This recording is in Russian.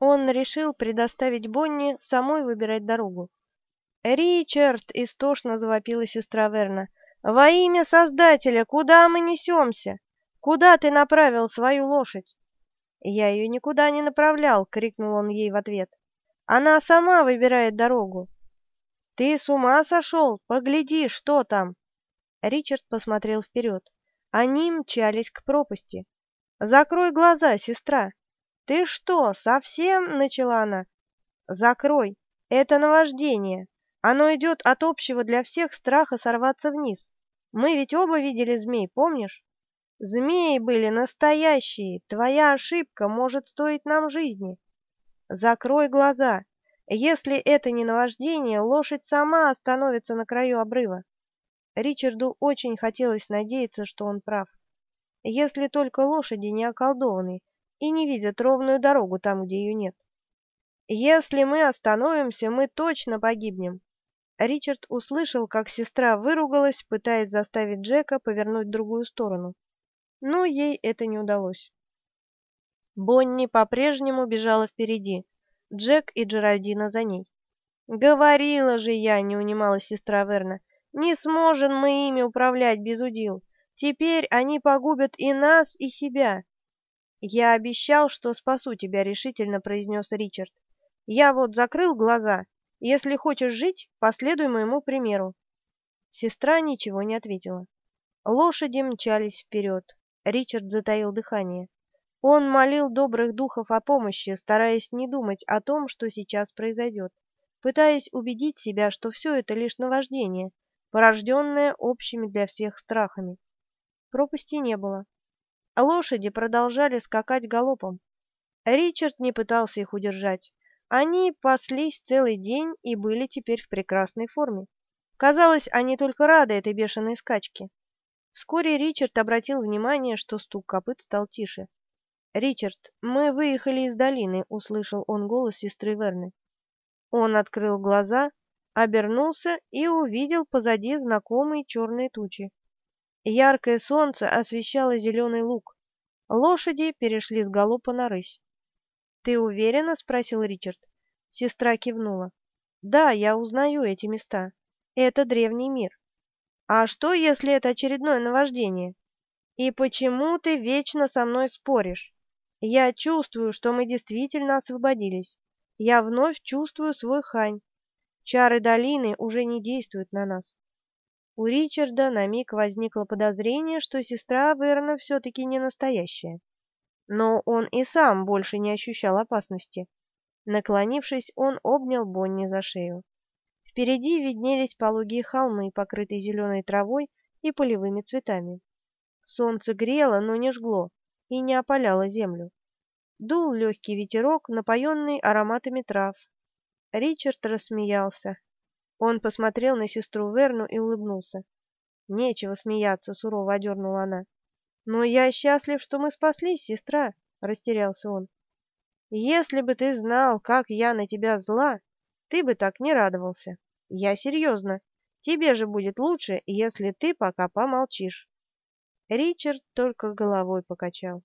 Он решил предоставить Бонни самой выбирать дорогу. «Ричард!» — истошно завопила сестра Верна. «Во имя Создателя, куда мы несемся? Куда ты направил свою лошадь?» «Я ее никуда не направлял!» — крикнул он ей в ответ. «Она сама выбирает дорогу!» «Ты с ума сошел? Погляди, что там!» Ричард посмотрел вперед. Они мчались к пропасти. «Закрой глаза, сестра!» «Ты что, совсем?» — начала она. «Закрой! Это наваждение!» Оно идет от общего для всех страха сорваться вниз. Мы ведь оба видели змей, помнишь? Змеи были настоящие. Твоя ошибка может стоить нам жизни. Закрой глаза. Если это не наваждение, лошадь сама остановится на краю обрыва. Ричарду очень хотелось надеяться, что он прав. Если только лошади не околдованы и не видят ровную дорогу там, где ее нет. Если мы остановимся, мы точно погибнем. Ричард услышал, как сестра выругалась, пытаясь заставить Джека повернуть в другую сторону. Но ей это не удалось. Бонни по-прежнему бежала впереди, Джек и Джеральдина за ней. «Говорила же я», — не унималась сестра Верна, — «не сможем мы ими управлять без удил. Теперь они погубят и нас, и себя». «Я обещал, что спасу тебя», — решительно произнес Ричард. «Я вот закрыл глаза если хочешь жить, последуй моему примеру. Сестра ничего не ответила. Лошади мчались вперед. Ричард затаил дыхание. Он молил добрых духов о помощи, стараясь не думать о том, что сейчас произойдет, пытаясь убедить себя, что все это лишь наваждение, порожденное общими для всех страхами. Пропасти не было. Лошади продолжали скакать галопом. Ричард не пытался их удержать. Они паслись целый день и были теперь в прекрасной форме. Казалось, они только рады этой бешеной скачке. Вскоре Ричард обратил внимание, что стук копыт стал тише. «Ричард, мы выехали из долины», — услышал он голос сестры Верны. Он открыл глаза, обернулся и увидел позади знакомые черные тучи. Яркое солнце освещало зеленый луг. Лошади перешли с галопа на рысь. «Ты уверена?» — спросил Ричард. Сестра кивнула. «Да, я узнаю эти места. Это древний мир. А что, если это очередное наваждение? И почему ты вечно со мной споришь? Я чувствую, что мы действительно освободились. Я вновь чувствую свой хань. Чары долины уже не действуют на нас». У Ричарда на миг возникло подозрение, что сестра Верна все-таки не настоящая но он и сам больше не ощущал опасности. Наклонившись, он обнял Бонни за шею. Впереди виднелись пологие холмы, покрытые зеленой травой и полевыми цветами. Солнце грело, но не жгло и не опаляло землю. Дул легкий ветерок, напоенный ароматами трав. Ричард рассмеялся. Он посмотрел на сестру Верну и улыбнулся. «Нечего смеяться», — сурово одернула она. «Но я счастлив, что мы спаслись, сестра», — растерялся он. «Если бы ты знал, как я на тебя зла, ты бы так не радовался. Я серьезно. Тебе же будет лучше, если ты пока помолчишь». Ричард только головой покачал.